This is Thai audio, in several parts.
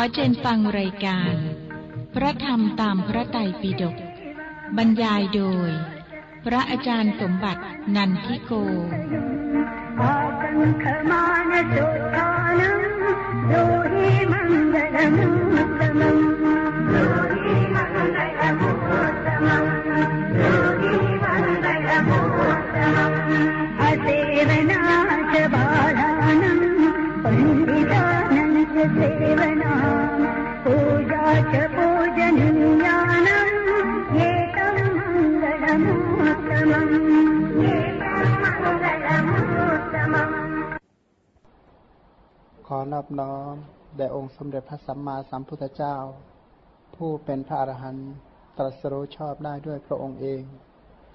อเชิญฟังรายการ พระธรรมตามพระไตรปิฎกบรรยายโดย พระอาจารย์สมบัตินันทิโกโดหิมังกลมัง แด่องค์สมเด็จพระสัมมาสัมพุทธเจ้า ผู้เป็นพระอรหันต์ตรัสรู้ชอบได้ด้วยพระองค์เอง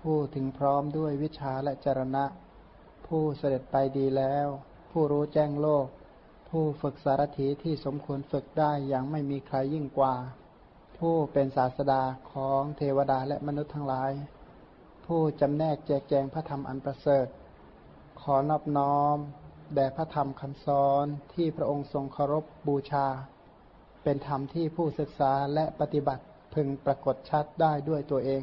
ผู้ถึงพร้อมด้วยวิชาและจรณะ ผู้เสด็จไปดีแล้ว ผู้รู้แจ้งโลก ผู้ฝึกสารถีที่สมควรฝึกได้อย่างไม่มีใครยิ่งกว่า ผู้เป็นศาสดาของเทวดาและมนุษย์ทั้งหลาย ผู้จำแนกแจกแจงพระธรรมอันประเสริฐ ขอนอบน้อม แด่พระธรรมคำสอนที่พระองค์ทรงเคารพบูชา เป็นธรรมที่ผู้ศึกษาและปฏิบัติพึงปรากฏชัดได้ด้วยตัวเอง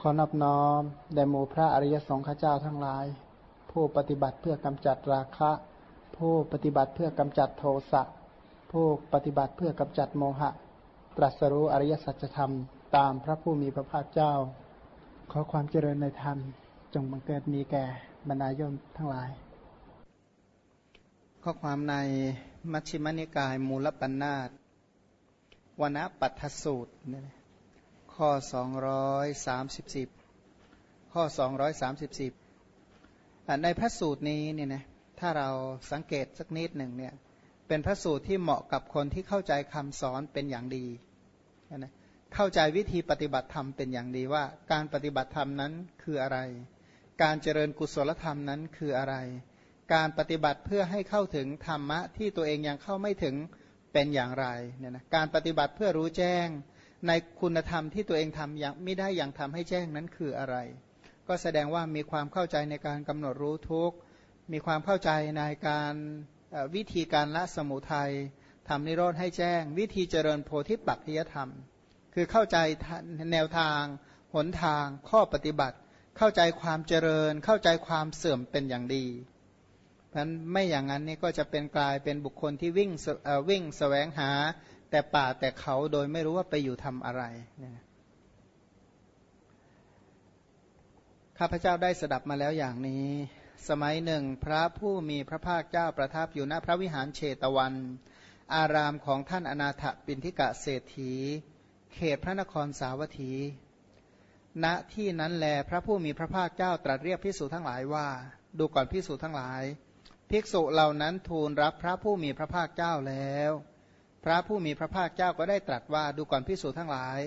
ขอนอบน้อมแด่หมู่พระอริยสงฆ์เจ้าทั้งหลาย ผู้ปฏิบัติเพื่อกำจัดราคะ ผู้ปฏิบัติเพื่อกำจัดโทสะผู้ปฏิบัติเพื่อกำจัดโมหะ ตรัสรู้อริยสัจธรรมตามพระผู้มีพระภาคเจ้า ขอความเจริญในธรรมจงบังเกิดมีแก่บรรดาโยมทั้งหลาย ข้อความในมัชฌิมนิกายมูลปัญนาตวณปัตถสูตรเนี่ยนะข้อ 230ข้อ 230อะในพระสูตรนี้เนี่ยนะถ้าเราสังเกตสักนิดหนึ่งเนี่ยเป็นพระสูตรที่เหมาะกับคนที่เข้าใจคำสอนเป็นอย่างดีนะเข้าใจวิธีปฏิบัติธรรมเป็นอย่างดีว่า การปฏิบัติธรรมนั้นคืออะไร การเจริญกุศลธรรมนั้นคืออะไร การปฏิบัติเพื่อให้เข้าถึงธรรมะที่ตัวเองยังเข้าไม่ถึงเป็นอย่างไรเนี่ยนะการปฏิบัติเพื่อรู้แจ้งในคุณธรรมที่ตัวเองทำยังไม่ได้อย่างทำให้แจ้งนั้นคืออะไร ก็แสดงว่ามีความเข้าใจในการกำหนดรู้ทุกมีความเข้าใจในการวิธีการละสมุทัยทำนิโรธให้แจ้ง วิธีเจริญโพธิปักขิยธรรม คือเข้าใจแนวทาง หนทาง ข้อปฏิบัติ เข้าใจความเจริญ เข้าใจความเสื่อมเป็นอย่างดี พราะฉะนั้นไม่อย่างนั้นนี่ก็จะเป็นกลายเป็นบุคคลที่วิ่งแสเอ่อวิ่งแสวงหา แต่ป่าแต่เขาโดยไม่รู้ว่าไปอยู่ทำอะไรข้าพเจ้าได้สดับมาแล้วอย่างนี้ สมัยหนึ่งพระผู้มีพระภาคเจ้าประทับอยู่ณพระวิหารเชตวัน อารามของท่านอนาถปินทิกะเศรษฐี เขตพระนครสาวัตถี ณที่นั้นแลพระผู้มีพระภาคเจ้าตรัสเรียกภิกษุทั้งหลายว่า ดูก่อนภิกษุทั้งหลาย ภิกษุเหล่านั้นทูลรับพระผู้มีพระภาคเจ้าแล้ว พระผู้มีพระภาคเจ้าก็ได้ตรัสว่าดูก่อนภิกษุทั้งหลาย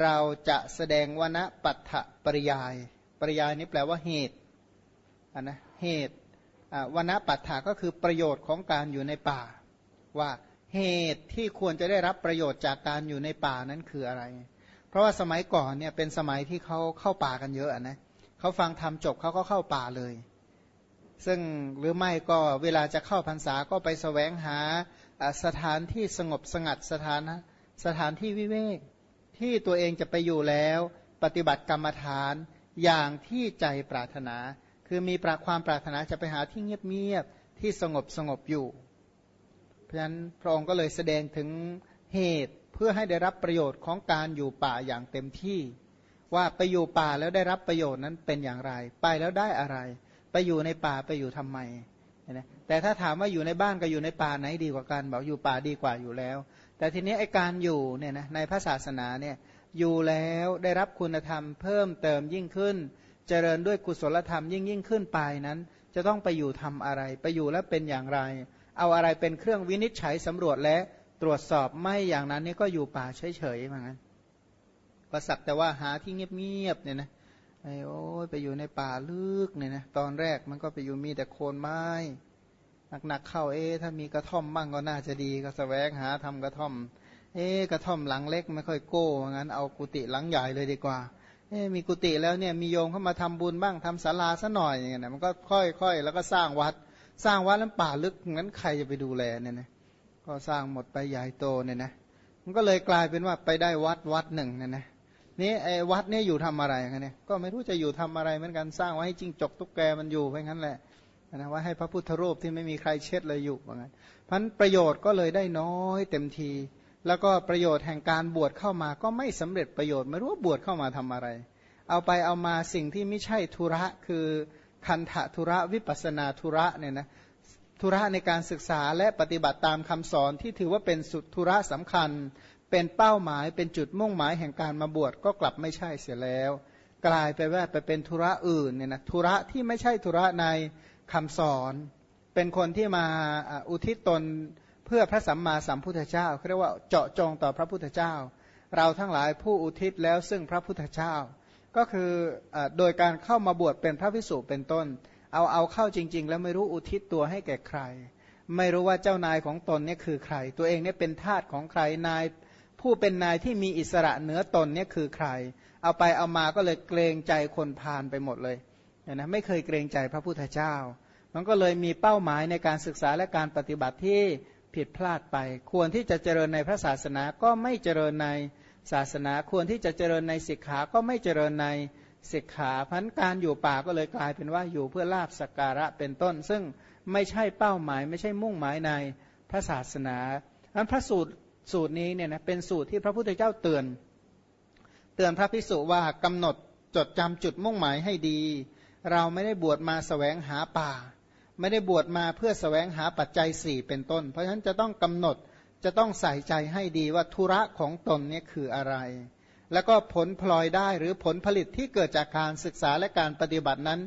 เราจะแสดงวณปัฏฐปริยาย ปริยายนี้แปลว่าเหตุนนะเหตุวณปัฏฐาก็คือประโยชน์ของการอยู่ในป่า ว่าเหตุที่ควรจะได้รับประโยชน์จากการอยู่ในป่านั้นคืออะไร เพราะว่าสมัยก่อนเนี่ยเป็นสมัยที่เขาเข้าป่ากันเยอะนะเขาฟังธรรมจบเขาก็เข้าป่าเลย ซึ่งหรือไม่ก็เวลาจะเข้าพรรษาก็ไปแสวงหาสถานที่สงบสงัดสถานสถานที่วิเวกที่ตัวเองจะไปอยู่แล้ว ปฏิบัติกรรมฐานอย่างที่ใจปรารถนา คือมีปราความปรารถนาจะไปหาที่เงียบๆที่สงบสงบอยู่ เพราะฉะนั้นพระองค์ก็เลยแสดงถึงเหตุเพื่อให้ได้รับประโยชน์ของการอยู่ป่าอย่างเต็มที่ ว่าไปอยู่ป่าแล้วได้รับประโยชน์นั้นเป็นอย่างไร ไปแล้วได้อะไร ไปอยู่ในป่าไปอยู่ทำไมนะแต่ถ้าถามว่าอยู่ในบ้านกับอยู่ในป่าไหนดีกว่ากันบอกอยู่ป่าดีกว่าอยู่แล้ว แต่ทีนี้ไอการอยู่เนี่ยนะในพระศาสนาเนี่ยอยู่แล้วได้รับคุณธรรมเพิ่มเติมยิ่งขึ้น เจริญด้วยกุศลธรรมยิ่งยิ่งขึ้นไปนั้น จะต้องไปอยู่ทำอะไร ไปอยู่แล้วเป็นอย่างไร เอาอะไรเป็นเครื่องวินิจฉัยสำรวจและตรวจสอบไม่อย่างนั้นนี่ก็อยู่ป่าเฉยๆเหมือนกันก็สักแต่ว่าหาที่เงียบๆเนี่ยนะ ไอ้โอ้ยไปอยู่ในป่าลึกเนี่ยนะตอนแรกมันก็ไปอยู่มีแต่โคนไม้ หนักๆเข้าเอ๊ถ้ามีกระท่อมบ้างก็น่าจะดีก็แสวงหาทำกระท่อม เอ๊กระท่อมหลังเล็กไม่ค่อยโก้งั้นเอากุฏิหลังใหญ่เลยดีกว่าเอ๊มีกุฏิแล้วเนี่ยมีโยมเข้ามาทำบุญบ้างทำศาลาซะหน่อยอย่างเงี้ยนะมันก็ค่อยๆ แล้วก็สร้างวัด สร้างวัดแล้วป่าลึกงั้นใครจะไปดูแลเนี่ยนะก็สร้างหมดไปใหญ่โตเนี่ยนะมันก็เลยกลายเป็นว่าไปได้วัดวัดหนึ่งเนี่ยนะ นี่ไอ้วัดเนี่ยอยู่ทำอะไรกันเนี่ยก็ไม่รู้จะอยู่ทำอะไรเหมือนกันสร้างไว้ให้จิ้งจกตุ๊กแกมันอยู่ไปงั้นแหละนะว่าให้พระพุทธรูปที่ไม่มีใครเช็ดเลยอยู่ว่างั้นพันประโยชน์ก็เลยได้น้อยเต็มที แล้วก็ประโยชน์แห่งการบวชเข้ามาก็ไม่สำเร็จประโยชน์ไม่รู้ว่าบวชเข้ามาทำอะไร เอาไปเอามาสิ่งที่ไม่ใช่ธุระคือคันธะธุระวิปัสนาธุระเนี่ยนะธุระในการศึกษาและปฏิบัติตามคำสอนที่ถือว่าเป็นสุดธุระสำคัญ เป็นเป้าหมายเป็นจุดมุ่งหมายแห่งการมาบวชก็กลับไม่ใช่เสียแล้ว กลายไปว่าไปเป็นธุระอื่นเนี่ยนะธุระที่ไม่ใช่ธุระในคำสอน เป็นคนที่มาอุทิศตนเพื่อพระสัมมาสัมพุทธเจ้าเรียกว่าเจาะจงต่อพระพุทธเจ้า เราทั้งหลายผู้อุทิศแล้วซึ่งพระพุทธเจ้า ก็คืออโดยการเข้ามาบวชเป็นพระพิสุเป็นต้น เอาเอาเข้าจริง ๆ แล้วไม่รู้อุทิศตัวให้แก่ใคร ไม่รู้ว่าเจ้านายของตนเนี่ยคือใคร ตัวเองเนี่ยเป็นทาสของใครนาย ผู้เป็นนายที่มีอิสระเหนือตนเนี่ยคือใคร เอาไปเอามาก็เลยเกรงใจคนพาลไปหมดเลยเนะไม่เคยเกรงใจพระพุทธเจ้า มันก็เลยมีเป้าหมายในการศึกษาและการปฏิบัติที่ผิดพลาดไป ควรที่จะเจริญในพระศาสนาก็ไม่เจริญในศาสนา ควรที่จะเจริญในศิกขาก็ไม่เจริญในศิกขาพันการอยู่ป่าก็เลยกลายเป็นว่าอยู่เพื่อลาบสักการะเป็นต้น ซึ่งไม่ใช่เป้าหมาย ไม่ใช่มุ่งหมายในพระศาสนาอันพระสูตร สูตรนี้เนี่ยนะเป็นสูตรที่พระพุทธเจ้าเตือน เตือนพระพิสุว่ากำหนดจดจำจุดมุ่งหมายให้ดี เราไม่ได้บวชมาสแสวงหาป่า ไม่ได้บวชมาเพื่อสแสวงหาปัจจัยสี่เป็นต้น เพราะฉะนั้นจะต้องกำหนดจะต้องใส่ใจให้ดีว่าธุระของตนเนี่ยคืออะไร แล้วก็ผลพลอยได้หรือผลผลิตที่เกิดจากการศึกษาและการปฏิบัตินั้น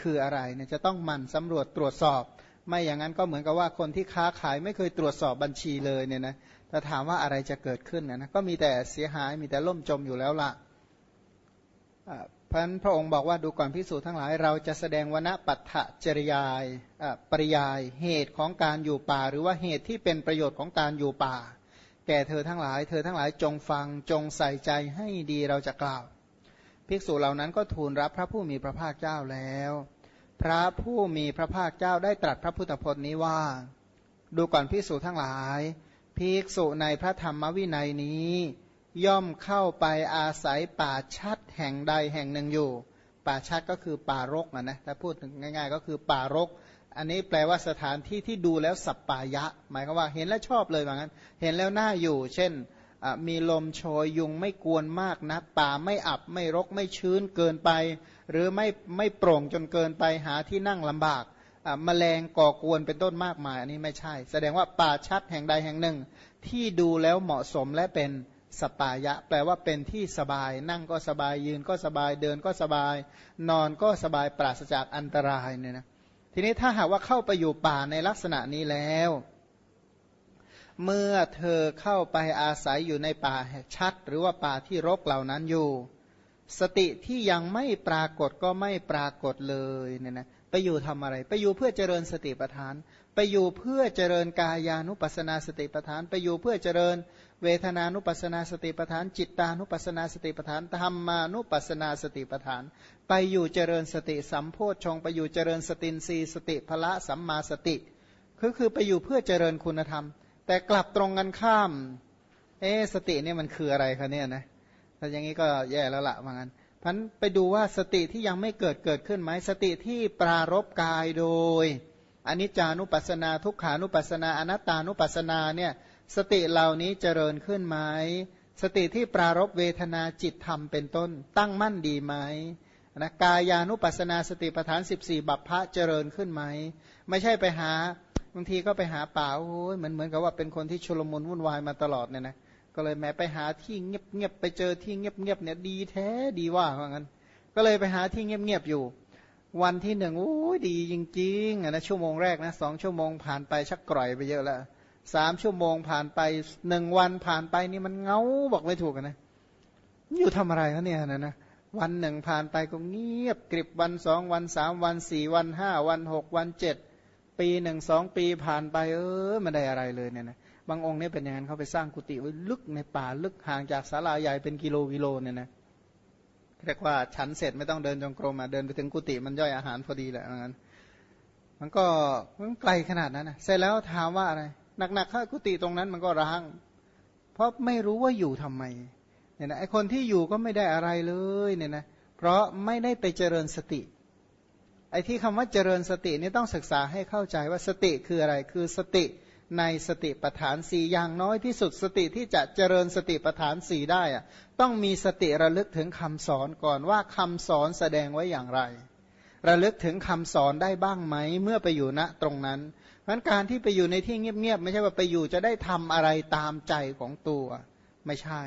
คืออะไรเนี่ยจะต้องหมั่นสำรวจตรวจสอบ ไม่อย่างนั้นก็เหมือนกับว่าคนที่ค้าขายไม่เคยตรวจสอบบัญชีเลยเนี่ยนะ แต่ถามว่าอะไรจะเกิดขึ้นนะ ก็มีแต่เสียหายมีแต่ล่มจมอยู่แล้วละอ่าเพราะนั้นพระองค์บอกว่าดูก่อนพิสูจน์ทั้งหลาย เราจะแสดงวณปัฏฐจริยายปริยายเหตุของการอยู่ป่า หรือว่าเหตุที่เป็นประโยชน์ของการอยู่ป่า แก่เธอทั้งหลาย เธอทั้งหลายจงฟังจงใส่ใจให้ดีเราจะกล่าว ภิกษุเหล่านั้นก็ทูลรับพระผู้มีพระภาคเจ้าแล้ว พระผู้มีพระภาคเจ้าได้ตรัสพระพุทธพจน์นี้ว่า ดูก่อนภิกษุทั้งหลาย ภิกษุในพระธรรมวินัยนี้ ย่อมเข้าไปอาศัยป่าชัดแห่งใดแห่งหนึ่งอยู่ ป่าชัดก็คือป่ารกนะนะถ้าพูดง่าย ๆ ก็คือป่ารก อันนี้แปลว่าสถานที่ที่ดูแล้วสัปปายะ หมายความว่าเห็นแล้วชอบเลยว่างั้น เห็นแล้วน่าอยู่ เช่นมีลมโชยยุงไม่กวนมากนะป่าไม่อับไม่รกไม่ชื้นเกินไป หรือไม่ไม่โปร่งจนเกินไปหาที่นั่งลำบาก แมลงก่อกวนเป็นต้นมากมาย อันนี้ไม่ใช่ แสดงว่าป่าชัดแห่งใดแห่งหนึ่ง ที่ดูแล้วเหมาะสมและเป็นสปายะ แปลว่าเป็นที่สบาย นั่งก็สบายยืนก็สบายเดินก็สบาย นอนก็สบายปราศจากอันตรายเนี่ยนะทีนี้ถ้าหากว่าเข้าไปอยู่ป่าในลักษณะนี้แล้ว เมื่อเธอเข้าไปอาศัยอยู่ในป่าชัด หรือว่าป่าที่รกเหล่านั้นอยู่ สติที่ยังไม่ปรากฏก็ไม่ปรากฏเลยเนี่ยนะ ไปอยู่ทำอะไร ไปอยู่เพื่อเจริญสติปัฏฐาน ไปอยู่เพื่อเจริญกายานุปัสนาสติปัฏฐาน ไปอยู่เพื่อเจริญ เวทนานุปัสนาสติปัฏฐาน จิตตานุปัสนาสติปัฏฐานธรรมานุปัสนาสติปัฏฐาน ไปอยู่เจริญสติสัมโพชฌงไปอยู่เจริญสตินรีสติพละสัมมาสติคือคือไปอยู่เพื่อเจริญคุณธรรม แต่กลับตรงกันข้าม เอสติเนี่ยมันคืออะไรคะเนี่ยนะถ้าอย่างนี้ก็แย่แล้วละว่างั้น พันไปดูว่าสติที่ยังไม่เกิดเกิดขึ้นไหมสติที่ปรารบกายโดยอนิจจานุปัสสนาทุกขานุปัสสนาอนัตตานุปัสสนาเนี่ยสติเหล่านี้เจริญขึ้นไหมสติที่ปรารบเวทนาจิตธรรมเป็นต้น ตั้งมั่นดีไหมนะกายานุปัสสนาสติปัฏฐาน 14 บัพพะเจริญขึ้นไหม ไม่ใช่ไปหาบางทีก็ไปหาป่าโอ้ยเหมือนเหมือนกับว่าเป็นคนที่ชุลมุนวุ่นวายมาตลอดเนี่ยนะ ก็เลยแม้ไปหาที่เงียบเงียบไปเจอที่เงียบเงียบเนี่ยดีแท้ดีว่าว่างั้น ก็เลยไปหาที่เงียบเงียบอยู่ วันที่หนึ่งโอ้ยดีจริงๆนะชั่วโมงแรกนะสองชั่วโมงผ่านไปชักกร่อยไปเยอะแล้วสามชั่วโมงผ่านไปหนึ่งวันผ่านไปนี่มันเงาบอกไม่ถูกนะอยู่ทำอะไรคะเนี่ยนะนะวันหนึ่งผ่านไปก็เงียบกริบวันสองวันสามวันสี่วันห้าวันหกวันเจ็ดปีหนึ่งสองปีผ่านไปเออไม่ได้อะไรเลยเนี่ยนะ บางองค์เนี่ยเป็นอย่างนั้นเขาไปสร้างกุฏิไว้ลึกในป่าลึกห่างจากศาลาใหญ่เป็นกิโลกิโลเนี่ยนะเรียกว่าฉันเสร็จไม่ต้องเดินจงกรมอะเดินไปถึงกุฏิมันย่อยอาหารพอดีแหละงั้นมันก็มันไกลขนาดนั้นนะเสร็จแล้วถามว่าอะไรหนักๆข้ากุฏิตรงนั้นมันก็ร้าง เพราะไม่รู้ว่าอยู่ทำไมเนี่ยนะไอคนที่อยู่ก็ไม่ได้อะไรเลยเนี่ยนะเพราะไม่ได้ไปเจริญสติ ไอที่คำว่าเจริญสตินี่ต้องศึกษาให้เข้าใจว่าสติคืออะไรคือสติ ในสติปัฏฐานสี่อย่างน้อยที่สุดสติที่จะเจริญสติปัฏฐานสี่ได้อะต้องมีสติระลึกถึงคำสอนก่อนว่าคำสอนแสดงไว้อย่างไร ระลึกถึงคำสอนได้บ้างไหมเมื่อไปอยู่ณตรงนั้นเพราะการที่ไปอยู่ในที่เงียบๆไม่ใช่ว่าไปอยู่จะได้ทำอะไรตามใจของตัวไม่ใช่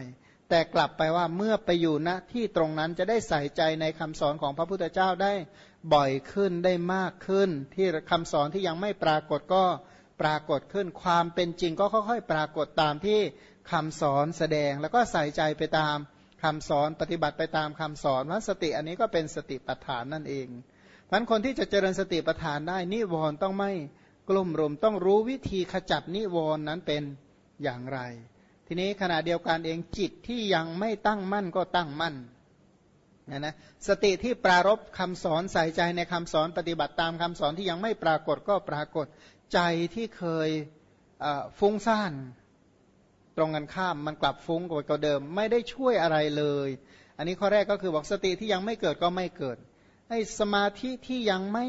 แต่กลับไปว่าเมื่อไปอยู่ณที่ตรงนั้นจะได้ใส่ใจในคำสอนของพระพุทธเจ้าได้บ่อยขึ้นได้มากขึ้น ที่คำสอนที่ยังไม่ปรากฏก็ ปรากฏขึ้นความเป็นจริงก็ค่อยๆ ปรากฏตามที่คำสอนแสดง แล้วก็ใส่ใจไปตามคำสอนปฏิบัติไปตามคำสอนว่าสติอันนี้ก็เป็นสติปัฏฐานนั่นเองพันคนที่จะเจริญสติปัฏฐานได้นิวรณ์ต้องไม่กลุ่มรุมต้องรู้วิธีขจัดนิวรณ์นั้นเป็นอย่างไร ทีนี้ขณะเดียวกันเองจิตที่ยังไม่ตั้งมั่นก็ตั้งมั่น นะนะสติที่ปรารบคำสอนใส่ใจในคำสอนปฏิบัติตามคำสอนที่ยังไม่ปรากฏก็ปรากฏใจที่เคยฟุ้งซ่านตรงกันข้ามมันกลับฟุ้งกว่าเดิม ไม่ได้ช่วยอะไรเลย อันนี้ข้อแรกก็คือบอกสติที่ยังไม่เกิดก็ไม่เกิดไอ้สมาธิที่ยังไม่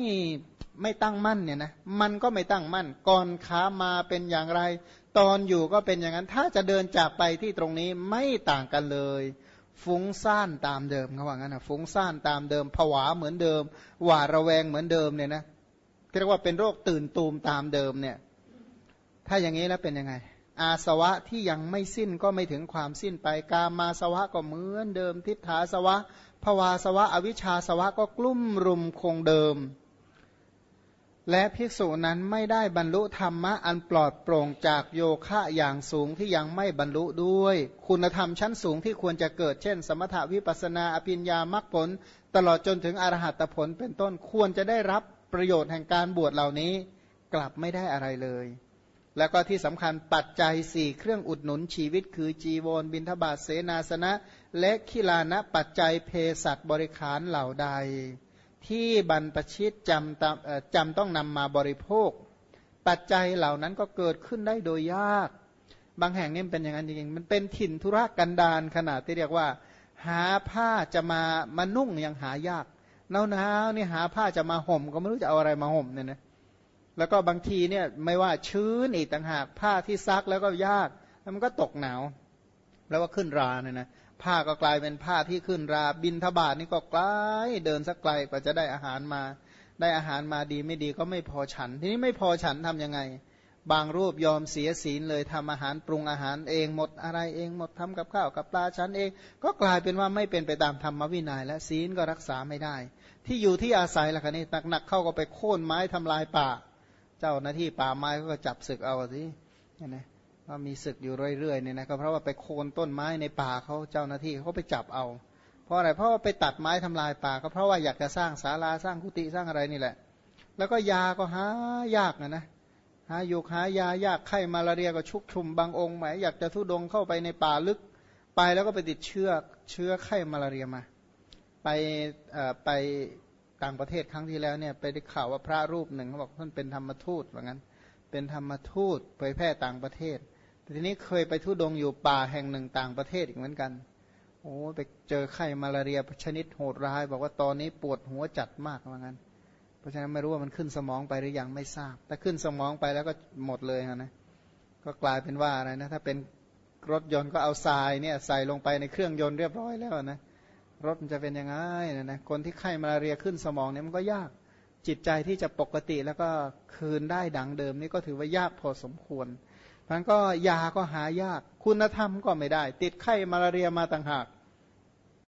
ไม่ตั้งมั่นเนี่ยนะมันก็ไม่ตั้งมั่น ก่อนขามาเป็นอย่างไร ตอนอยู่ก็เป็นอย่างนั้น ถ้าจะเดินจากไปที่ตรงนี้ไม่ต่างกันเลย ฟุ้งซ่านตามเดิมเขาว่างั้นนะฟุ้งซ่านตามเดิมผวาเหมือนเดิม หวาดระแวงเหมือนเดิมเนี่ยนะเรียกว่าเป็นโรคตื่นตูมตามเดิมเนี่ย ถ้าอย่างนี้แล้วเป็นยังไง อาสวะที่ยังไม่สิ้นก็ไม่ถึงความสิ้นไป กามาสวะก็เหมือนเดิม ทิฏฐาสวะภวาสวะ อวิชชาสวะก็กลุ่มรุมคงเดิม และภิกษุนั้นไม่ได้บรรลุธรรมะอันปลอดโปร่งจากโยคะอย่างสูงที่ยังไม่บรรลุด้วย คุณธรรมชั้นสูงที่ควรจะเกิดเช่น สมถาวิปัสนาอภิญญามรรคผล ตลอดจนถึงอรหัตผลเป็นต้นควรจะได้รับประโยชน์แห่งการบวชเหล่านี้กลับไม่ได้อะไรเลย แล้วก็ที่สำคัญปัจจัยสี่เครื่องอุดหนุนชีวิตคือจีวรบินทบาทเสนาสนะ และขิลานะปัจจัยเพศัตบริขารเหล่าใด ที่บรรพชิตจำจำต้องนำมาบริโภค ปัจจัยเหล่านั้นก็เกิดขึ้นได้โดยยาก บางแห่งนี่เป็นอย่างนั้นจริงๆมันเป็นถิ่นธุรกันดารขนาดที่เรียกว่า หาผ้าจะมามานุ่งยังหายากหนาวหนาวนี่หาผ้าจะมาห่ม ก็ไม่รู้จะเอาอะไรมาห่มเนี่ยนะแล้วก็บางทีเนี่ยไม่ว่าชื้นอีกต่างหากผ้าที่ซักแล้วก็ยากแล้วมันก็ตกหนาว แล้วก็ขึ้นราเนี่ยนะ ผ้าก็กลายเป็นผ้าที่ขึ้นราบินทบาทนี่ก็ไกลเดินสักไกลกว่าจะได้อาหารมา ได้อาหารมาดีไม่ดีก็ไม่พอฉัน ทีนี้ไม่พอฉันทํำยังไง บางรูปยอมเสียศีลเลยทำอาหารปรุงอาหารเองหมดอะไรเองหมดทำกับข้าวกับปลาฉันเอง ก็กลายเป็นว่าไม่เป็นไปตามธรรมวินยัย และศีลก็รักษาไม่ได้ ที่อยู่ที่อาศัยล่ะคะนี่หนักๆเข้าก็ไปโค่นไม้ทำลายป่า เจ้าหน้าที่ป่าไม้ก็จับศึกเอาสิเนี่ยนะ ว่ามีศึกอยู่เรื่อยๆเนี่ยนะก็เพราะว่าไปโค่นต้นไม้ในป่าเขาเจ้าหน้าที่เขาไปจับเอา เพราะอะไรเพราะว่าไปตัดไม้ทำลายป่า ก็เพราะว่าอยากจะสร้างศาลาสร้างกุฏิสร้างอะไรนี่แหละ แล้วก็ยาก็หายากนะนะหาอยู่หายายากไข้มาลาเรียก็ชุกชุมบางองค์หมายอยากจะทุดงเข้าไปในป่าลึกไปแล้วก็ไปติดเชื้อเชื้อไข้มาลาเรียมา ไปไปต่างประเทศครั้งที่แล้วเนี่ยไปได้ข่าวว่าพระรูปหนึ่งเขาบอกท่านเป็นธรรมทูตว่างั้น เป็นธรรมทูตเผยแพร่ต่างประเทศ ทีนี้เคยไปทุดงอยู่ป่าแห่งหนึ่งต่างประเทศอีกเหมือนกัน โอ้ไปเจอไข้มาลาเรียชนิดโหดร้าย บอกว่าตอนนี้ปวดหัวจัดมากว่างั้น เพราะฉะนั้นไม่รู้ว่ามันขึ้นสมองไปหรือยังไม่ทราบ แต่ขึ้นสมองไปแล้วก็หมดเลยนะ ก็กลายเป็นว่าอะไรนะ ถ้าเป็นรถยนต์ก็เอาทรายเนี่ยใส่ลงไปในเครื่องยนต์เรียบร้อยแล้วนะ รถมันจะเป็นยังไงนะนะ คนที่ไข้มาเรียขึ้นสมองเนี่ยมันก็ยาก จิตใจที่จะปกติแล้วก็คืนได้ดังเดิมนี่ก็ถือว่ายากพอสมควร มันก็ยาก็หายาก คุณธรรมก็ไม่ได้ ติดไข้มาเรียมาต่างหาก